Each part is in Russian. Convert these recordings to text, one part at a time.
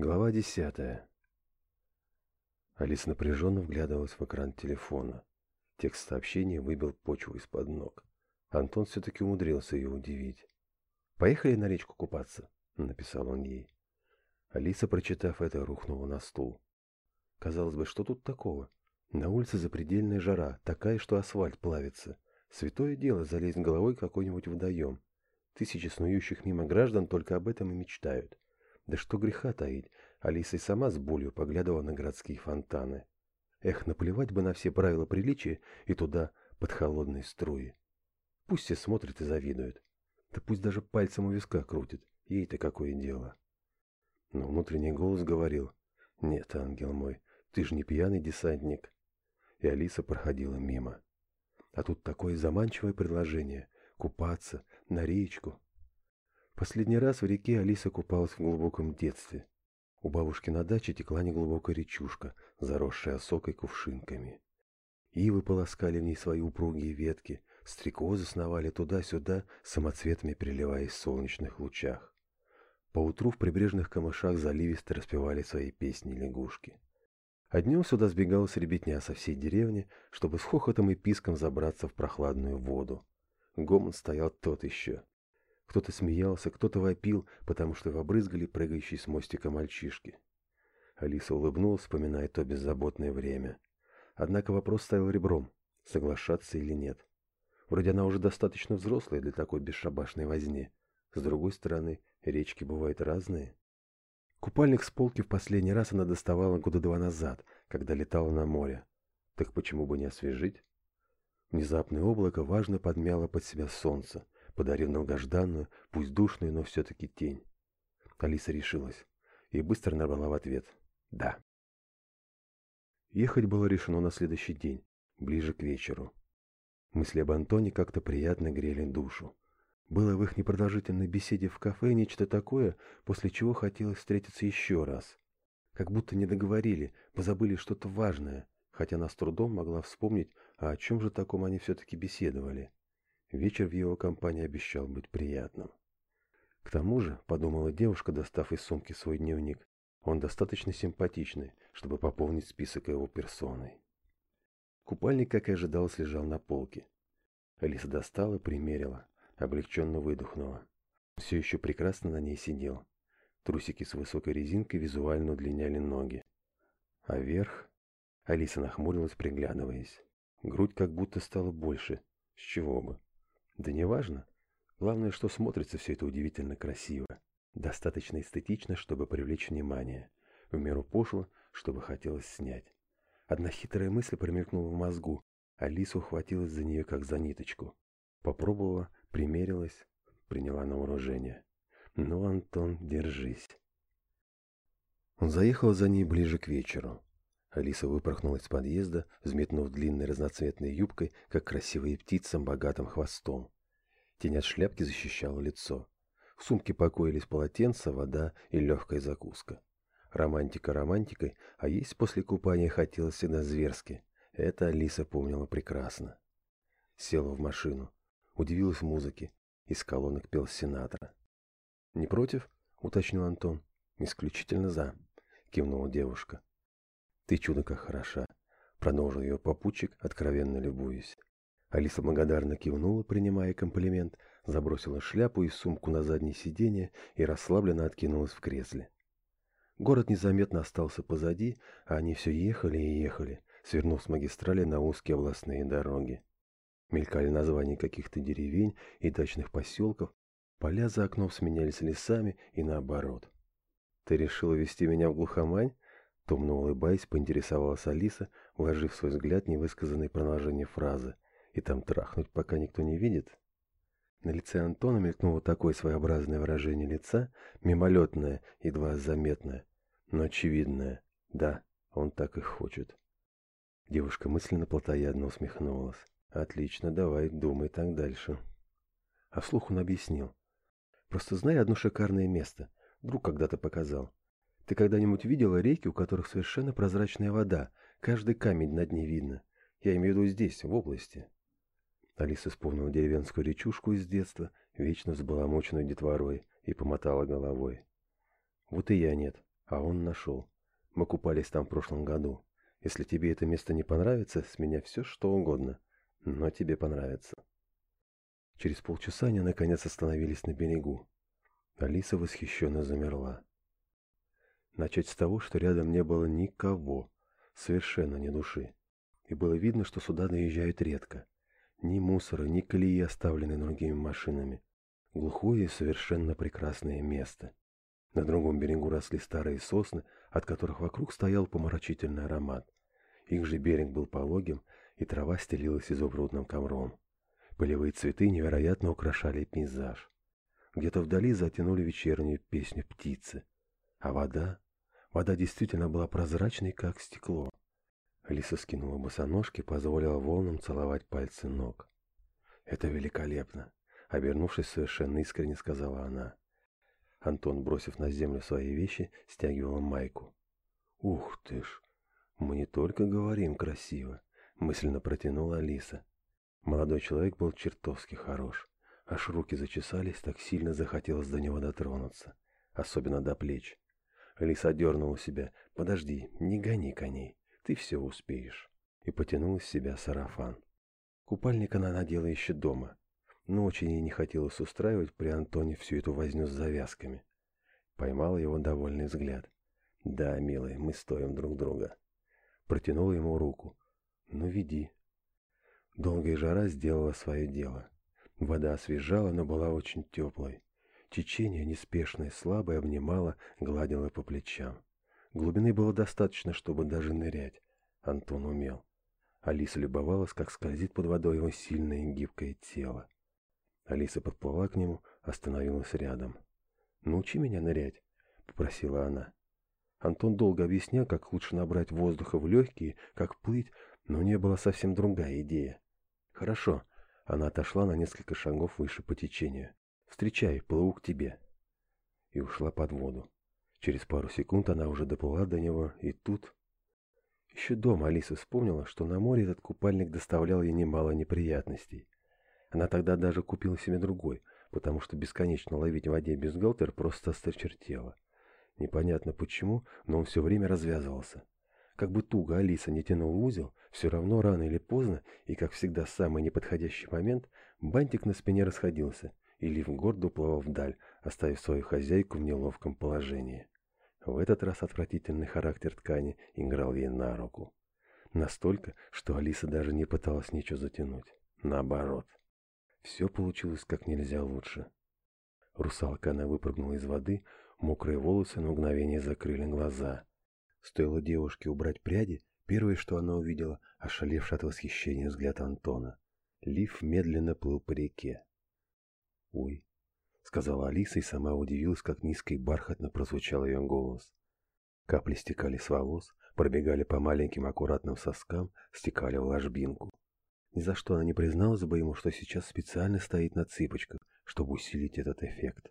Глава 10. Алиса напряженно вглядывалась в экран телефона. Текст сообщения выбил почву из-под ног. Антон все-таки умудрился ее удивить. «Поехали на речку купаться», — написал он ей. Алиса, прочитав это, рухнула на стул. Казалось бы, что тут такого? На улице запредельная жара, такая, что асфальт плавится. Святое дело залезть головой какой-нибудь водоем. Тысячи снующих мимо граждан только об этом и мечтают. Да что греха таить, Алиса и сама с болью поглядывала на городские фонтаны. Эх, наплевать бы на все правила приличия и туда под холодные струи. Пусть все смотрят и завидуют. Да пусть даже пальцем у виска крутит. Ей-то какое дело. Но внутренний голос говорил. Нет, ангел мой, ты же не пьяный десантник. И Алиса проходила мимо. А тут такое заманчивое предложение. Купаться, на речку, Последний раз в реке Алиса купалась в глубоком детстве. У бабушки на даче текла неглубокая речушка, заросшая сокой кувшинками. Ивы полоскали в ней свои упругие ветки, стрекозы сновали туда-сюда, самоцветами переливаясь в солнечных лучах. Поутру в прибрежных камышах заливисто распевали свои песни лягушки. А днем сюда сбегалась ребятня со всей деревни, чтобы с хохотом и писком забраться в прохладную воду. Гомон стоял тот еще. Кто-то смеялся, кто-то вопил, потому что побрызгали прыгающие с мостика мальчишки. Алиса улыбнулась, вспоминая то беззаботное время. Однако вопрос стоял ребром, соглашаться или нет. Вроде она уже достаточно взрослая для такой бесшабашной возни. С другой стороны, речки бывают разные. Купальник с полки в последний раз она доставала года два назад, когда летала на море. Так почему бы не освежить? Внезапное облако важно подмяло под себя солнце – подарив долгожданную, пусть душную, но все-таки тень. Алиса решилась и быстро набрала в ответ «Да». Ехать было решено на следующий день, ближе к вечеру. Мысли об Антоне как-то приятно грели душу. Было в их непродолжительной беседе в кафе нечто такое, после чего хотелось встретиться еще раз. Как будто не договорили, позабыли что-то важное, хотя она с трудом могла вспомнить, а о чем же таком они все-таки беседовали. Вечер в его компании обещал быть приятным. К тому же, подумала девушка, достав из сумки свой дневник, он достаточно симпатичный, чтобы пополнить список его персоной. Купальник, как и ожидалось, лежал на полке. Алиса достала, примерила, облегченно выдохнула. Все еще прекрасно на ней сидел. Трусики с высокой резинкой визуально удлиняли ноги. А верх... Алиса нахмурилась, приглядываясь. Грудь как будто стала больше. С чего бы? Да неважно. Главное, что смотрится все это удивительно красиво. Достаточно эстетично, чтобы привлечь внимание. В меру пошло, чтобы хотелось снять. Одна хитрая мысль промелькнула в мозгу. Алиса ухватилась за нее, как за ниточку. Попробовала, примерилась, приняла на вооружение. «Ну, Антон, держись». Он заехал за ней ближе к вечеру. Алиса выпорхнула из подъезда, взметнув длинной разноцветной юбкой, как красивая птица с богатым хвостом. Тень от шляпки защищала лицо. В сумке покоились полотенца, вода и легкая закуска. Романтика романтикой, а есть после купания хотелось всегда зверски. Это Алиса помнила прекрасно. Села в машину. Удивилась музыке. Из колонок пел сенатора. «Не против?» — уточнил Антон. «Исключительно за», — кивнула девушка ты чудо как хороша!» продолжил ее попутчик, откровенно любуясь. Алиса благодарно кивнула, принимая комплимент, забросила шляпу и сумку на заднее сиденье и расслабленно откинулась в кресле. Город незаметно остался позади, а они все ехали и ехали, свернув с магистрали на узкие областные дороги. Мелькали названия каких-то деревень и дачных поселков, поля за окном сменялись лесами и наоборот. «Ты решила вести меня в глухомань?» Томно улыбаясь, поинтересовалась Алиса, вложив свой взгляд в невысказанное продолжение фразы. «И там трахнуть, пока никто не видит?» На лице Антона мелькнуло такое своеобразное выражение лица, мимолетное, едва заметное, но очевидное. Да, он так и хочет. Девушка мысленно плотоядно усмехнулась. «Отлично, давай, думай так дальше». А вслух он объяснил. «Просто знай одно шикарное место. Друг когда-то показал. Ты когда-нибудь видела реки, у которых совершенно прозрачная вода, каждый камень на дне видно? Я имею в виду здесь, в области». Алиса вспомнила деревенскую речушку из детства, вечно взбаламоченную детворой, и помотала головой. «Вот и я нет, а он нашел. Мы купались там в прошлом году. Если тебе это место не понравится, с меня все что угодно, но тебе понравится». Через полчаса они наконец остановились на берегу. Алиса восхищенно замерла начать с того, что рядом не было никого, совершенно ни души. И было видно, что сюда доезжают редко. Ни мусора, ни колеи, оставленные другими машинами. Глухое и совершенно прекрасное место. На другом берегу росли старые сосны, от которых вокруг стоял поморочительный аромат. Их же берег был пологим, и трава стелилась изумрудным ковром. Полевые цветы невероятно украшали пейзаж. Где-то вдали затянули вечернюю песню птицы, а вода Вода действительно была прозрачной, как стекло. Алиса скинула босоножки, позволила волнам целовать пальцы ног. «Это великолепно!» — обернувшись совершенно искренне, сказала она. Антон, бросив на землю свои вещи, стягивал майку. «Ух ты ж! Мы не только говорим красиво!» — мысленно протянула Алиса. Молодой человек был чертовски хорош. Аж руки зачесались, так сильно захотелось до него дотронуться. Особенно до плеч. Алиса дернула себя. «Подожди, не гони коней, ты все успеешь». И потянула с себя сарафан. Купальник она надела еще дома. Но очень ей не хотелось устраивать при Антоне всю эту возню с завязками. Поймал его довольный взгляд. «Да, милый, мы стоим друг друга». Протянула ему руку. «Ну, веди». Долгая жара сделала свое дело. Вода освежала, но была очень теплой. Течение, неспешное, слабое, обнимало, гладило по плечам. Глубины было достаточно, чтобы даже нырять. Антон умел. Алиса любовалась, как скользит под водой его сильное и гибкое тело. Алиса подплыла к нему, остановилась рядом. «Научи меня нырять», — попросила она. Антон долго объяснял, как лучше набрать воздуха в легкие, как плыть, но у нее была совсем другая идея. «Хорошо», — она отошла на несколько шагов выше по течению. Встречай, плыву к тебе!» И ушла под воду. Через пару секунд она уже доплыла до него, и тут... Еще дома Алиса вспомнила, что на море этот купальник доставлял ей немало неприятностей. Она тогда даже купила себе другой, потому что бесконечно ловить в воде бюстгальтер просто осточертела. Непонятно почему, но он все время развязывался. Как бы туго Алиса не тянул узел, все равно рано или поздно, и как всегда самый неподходящий момент, бантик на спине расходился, и Ливенгорд уплывал вдаль, оставив свою хозяйку в неловком положении. В этот раз отвратительный характер ткани играл ей на руку. Настолько, что Алиса даже не пыталась ничего затянуть. Наоборот. Все получилось как нельзя лучше. Русалка она выпрыгнула из воды, мокрые волосы на мгновение закрыли глаза. Стоило девушке убрать пряди, первое, что она увидела, ошалевший от восхищения взгляд Антона. Лиф медленно плыл по реке. Ой, сказала Алиса, и сама удивилась, как низко и бархатно прозвучал ее голос. Капли стекали с волос, пробегали по маленьким аккуратным соскам, стекали в ложбинку. Ни за что она не призналась бы ему, что сейчас специально стоит на цыпочках, чтобы усилить этот эффект.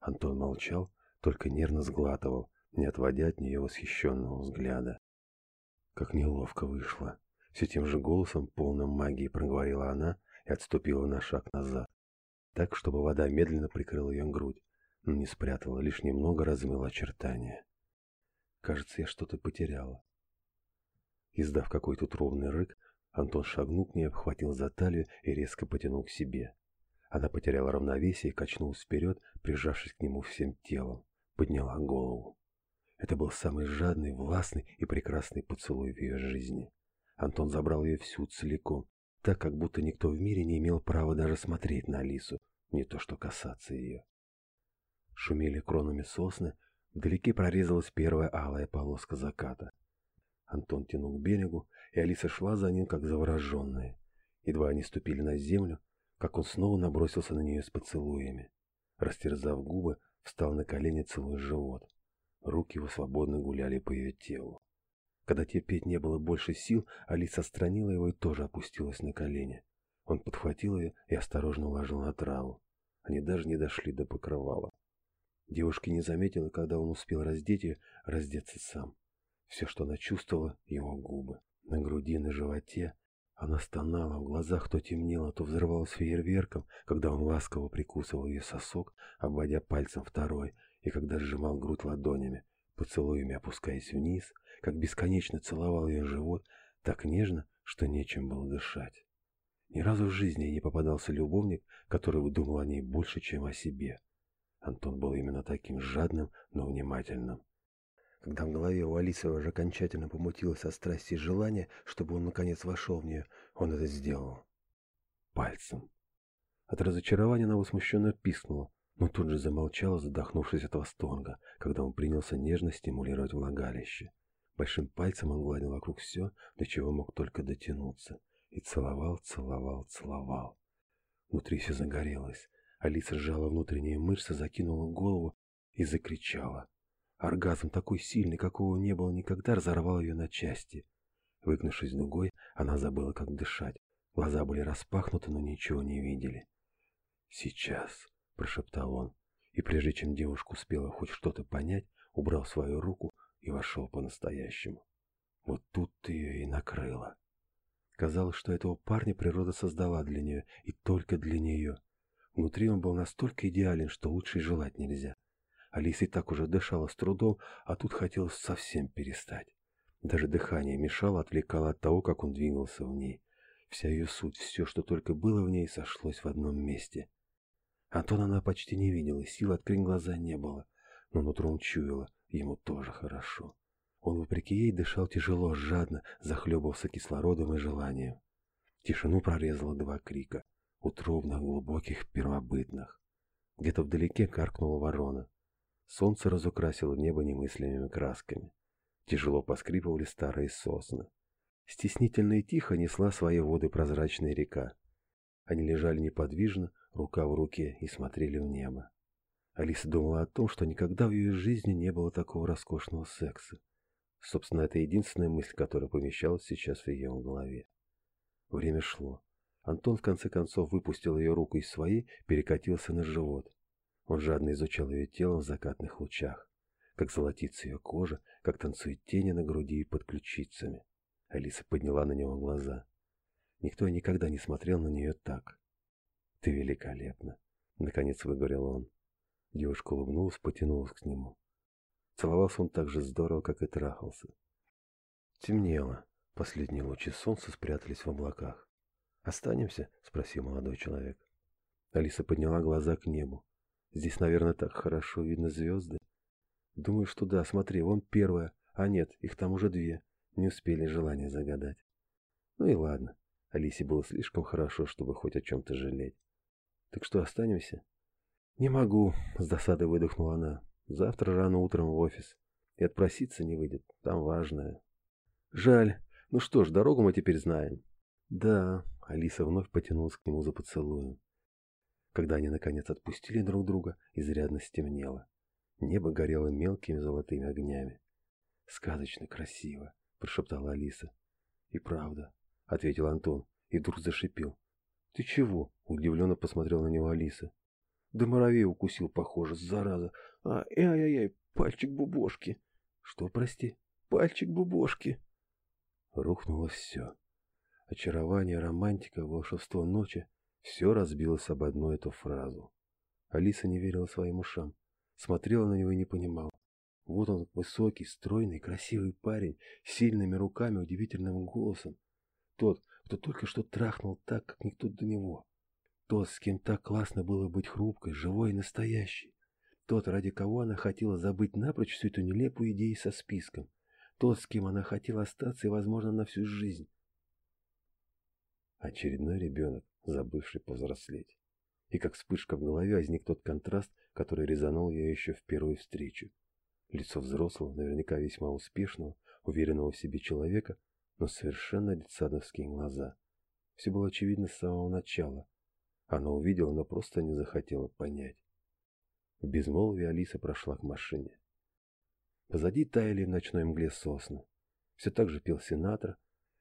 Антон молчал, только нервно сглатывал, не отводя от нее восхищенного взгляда. Как неловко вышло. Все тем же голосом, полным магии, проговорила она и отступила на шаг назад так, чтобы вода медленно прикрыла ее грудь, но не спрятала, лишь немного размыла очертания. Кажется, я что-то потеряла. Издав какой-то трубный рык, Антон шагнул к ней, обхватил за талию и резко потянул к себе. Она потеряла равновесие и качнулась вперед, прижавшись к нему всем телом, подняла голову. Это был самый жадный, властный и прекрасный поцелуй в ее жизни. Антон забрал ее всю целиком, так как будто никто в мире не имел права даже смотреть на Алису, не то что касаться ее. Шумели кронами сосны, вдалеке прорезалась первая алая полоска заката. Антон тянул к берегу, и Алиса шла за ним, как завороженная. Едва они ступили на землю, как он снова набросился на нее с поцелуями. Растерзав губы, встал на колени целуя живот. Руки его свободно гуляли по ее телу. Когда терпеть не было больше сил, Алиса отстранила его и тоже опустилась на колени. Он подхватил ее и осторожно уложил на траву. Они даже не дошли до покрывала. Девушка не заметила, когда он успел раздеть ее, раздеться сам. Все, что она чувствовала, его губы. На груди, на животе. Она стонала, в глазах то темнело, то взрывалось фейерверком, когда он ласково прикусывал ее сосок, обводя пальцем второй, и когда сжимал грудь ладонями, поцелуями опускаясь вниз, как бесконечно целовал ее живот, так нежно, что нечем было дышать. Ни разу в жизни не попадался любовник, который думал о ней больше, чем о себе. Антон был именно таким жадным, но внимательным. Когда в голове у Алисы уже окончательно помутилось от страсти и желания, чтобы он наконец вошел в нее, он это сделал. Пальцем. От разочарования она возмущенно пискнула, но тут же замолчала, задохнувшись от восторга, когда он принялся нежно стимулировать влагалище. Большим пальцем он гладил вокруг все, до чего мог только дотянуться – и целовал, целовал, целовал. Внутри все загорелось. Алиса сжала внутренние мышцы, закинула голову и закричала. Оргазм такой сильный, какого не было никогда, разорвал ее на части. Выгнувшись дугой, она забыла, как дышать. Глаза были распахнуты, но ничего не видели. «Сейчас», — прошептал он, и прежде чем девушка успела хоть что-то понять, убрал свою руку и вошел по-настоящему. Вот тут ты ее и накрыла. Казалось, что этого парня природа создала для нее и только для нее. Внутри он был настолько идеален, что лучше желать нельзя. Алиса и так уже дышала с трудом, а тут хотелось совсем перестать. Даже дыхание мешало, отвлекало от того, как он двигался в ней. Вся ее суть, все, что только было в ней, сошлось в одном месте. Антон она почти не видела, сил открыть глаза не было, но нутром чуяла, ему тоже хорошо. Он, вопреки ей, дышал тяжело, жадно, захлебывался кислородом и желанием. Тишину прорезало два крика, утробных, глубоких, первобытных. Где-то вдалеке каркнула ворона. Солнце разукрасило небо немыслимыми красками. Тяжело поскрипывали старые сосны. Стеснительно и тихо несла свои воды прозрачная река. Они лежали неподвижно, рука в руке, и смотрели в небо. Алиса думала о том, что никогда в ее жизни не было такого роскошного секса. Собственно, это единственная мысль, которая помещалась сейчас в ее голове. Время шло. Антон в конце концов выпустил ее руку из своей, перекатился на живот. Он жадно изучал ее тело в закатных лучах. Как золотится ее кожа, как танцует тени на груди и под ключицами. Алиса подняла на него глаза. Никто никогда не смотрел на нее так. «Ты великолепна!» — наконец выговорил он. Девушка улыбнулась, потянулась к нему целовал он так же здорово, как и трахался. Темнело. Последние лучи солнца спрятались в облаках. «Останемся?» – спросил молодой человек. Алиса подняла глаза к небу. «Здесь, наверное, так хорошо видно звезды». «Думаю, что да. Смотри, вон первая. А нет, их там уже две. Не успели желание загадать». «Ну и ладно». Алисе было слишком хорошо, чтобы хоть о чем-то жалеть. «Так что, останемся?» «Не могу», – с досадой выдохнула она. Завтра рано утром в офис. И отпроситься не выйдет. Там важное. Жаль. Ну что ж, дорогу мы теперь знаем. Да, Алиса вновь потянулась к нему за поцелуем. Когда они наконец отпустили друг друга, изрядно стемнело. Небо горело мелкими золотыми огнями. «Сказочно красиво», — прошептала Алиса. «И правда», — ответил Антон и вдруг зашипел. «Ты чего?» — удивленно посмотрел на него Алиса. Да Доморовей укусил, похоже, зараза. А, Ай-яй-яй, пальчик бубошки. Что, прости? Пальчик бубошки. Рухнуло все. Очарование, романтика, волшебство ночи — все разбилось об одну эту фразу. Алиса не верила своим ушам, смотрела на него и не понимала. Вот он, высокий, стройный, красивый парень, с сильными руками, удивительным голосом. Тот, кто только что трахнул так, как никто до него то, с кем так классно было быть хрупкой, живой и настоящей. Тот, ради кого она хотела забыть напрочь всю эту нелепую идею со списком. Тот, с кем она хотела остаться и, возможно, на всю жизнь. Очередной ребенок, забывший повзрослеть. И как вспышка в голове возник тот контраст, который резанул ее еще в первую встречу. Лицо взрослого, наверняка весьма успешного, уверенного в себе человека, но совершенно детсадовские глаза. Все было очевидно с самого начала – она увидела, но просто не захотела понять. В безмолвии Алиса прошла к машине. Позади таяли в ночной мгле сосны. Все так же пел сенатор,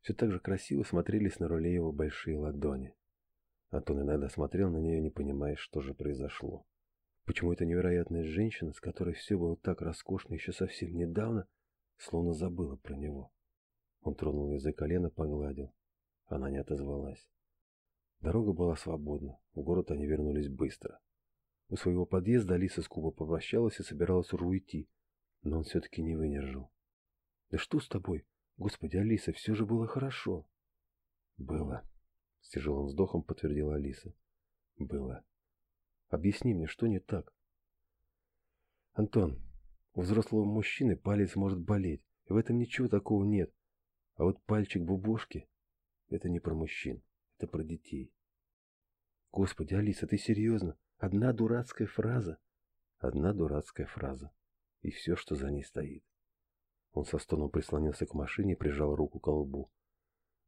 все так же красиво смотрелись на руле его большие ладони. Антон иногда смотрел на нее, не понимая, что же произошло. Почему эта невероятная женщина, с которой все было так роскошно еще совсем недавно, словно забыла про него? Он тронул ее за колено, погладил. Она не отозвалась. Дорога была свободна, в город они вернулись быстро. У своего подъезда Алиса с Куба попрощалась и собиралась уйти, но он все-таки не выдержал. «Да что с тобой? Господи, Алиса, все же было хорошо!» «Было», — с тяжелым вздохом подтвердила Алиса. «Было. Объясни мне, что не так?» «Антон, у взрослого мужчины палец может болеть, и в этом ничего такого нет. А вот пальчик бубошки — это не про мужчин, это про детей. Господи, Алиса, ты серьезно? Одна дурацкая фраза. Одна дурацкая фраза. И все, что за ней стоит. Он со стоном прислонился к машине и прижал руку к лбу.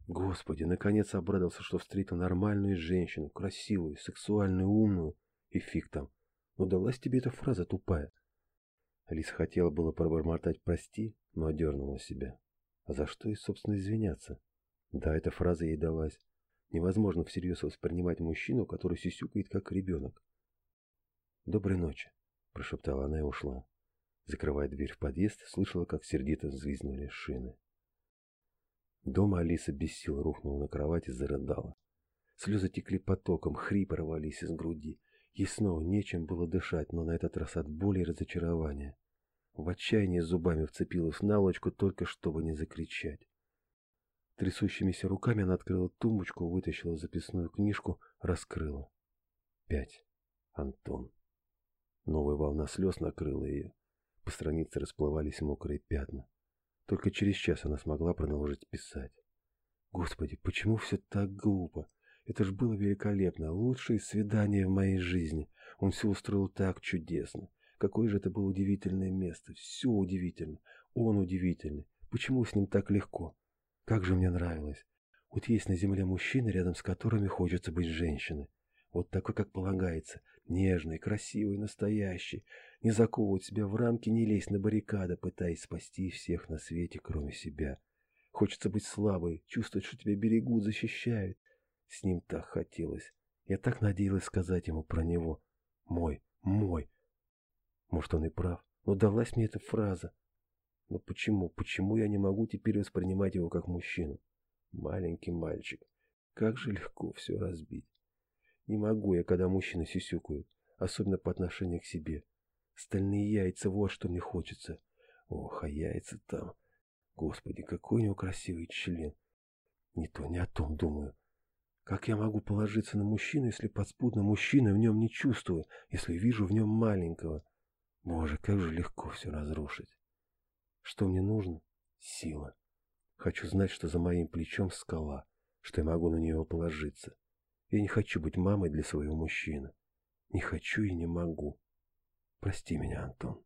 Господи, наконец обрадовался, что встретил нормальную женщину, красивую, сексуальную, умную. И фиг там. Ну тебе эта фраза тупая. Алиса хотела было пробормотать «прости», но одернула себя. А за что ей, собственно, извиняться? Да, эта фраза ей далась. Невозможно всерьез воспринимать мужчину, который сисюкает как ребенок. «Доброй ночи», – прошептала она и ушла. Закрывая дверь в подъезд, слышала, как сердито взвизнули шины. Дома Алиса без сил рухнула на кровать и зарыдала. Слезы текли потоком, хрипы рвались из груди. Ей снова нечем было дышать, но на этот раз от боли и разочарования. В отчаянии зубами вцепилась в наволочку, только чтобы не закричать трясущимися руками она открыла тумбочку, вытащила записную книжку, раскрыла. Пять. Антон. Новая волна слез накрыла ее. По странице расплывались мокрые пятна. Только через час она смогла продолжить писать. Господи, почему все так глупо? Это ж было великолепно, лучшее свидание в моей жизни. Он все устроил так чудесно. Какое же это было удивительное место. Все удивительно. Он удивительный. Почему с ним так легко? Как же мне нравилось. Вот есть на земле мужчины, рядом с которыми хочется быть женщиной. Вот такой, как полагается. Нежный, красивый, настоящий. Не заковывать себя в рамки, не лезть на баррикады, пытаясь спасти всех на свете, кроме себя. Хочется быть слабой, чувствовать, что тебя берегут, защищают. С ним так хотелось. Я так надеялась сказать ему про него. Мой, мой. Может, он и прав, но далась мне эта фраза. Но почему, почему я не могу теперь воспринимать его как мужчину? Маленький мальчик. Как же легко все разбить. Не могу я, когда мужчины сюсюкают, особенно по отношению к себе. Стальные яйца, вот что мне хочется. Ох, а яйца там. Господи, какой у него красивый член. Не то, не о том думаю. Как я могу положиться на мужчину, если подспудно мужчина в нем не чувствую, если вижу в нем маленького? Боже, как же легко все разрушить что мне нужно? Сила. Хочу знать, что за моим плечом скала, что я могу на нее положиться. Я не хочу быть мамой для своего мужчины. Не хочу и не могу. Прости меня, Антон.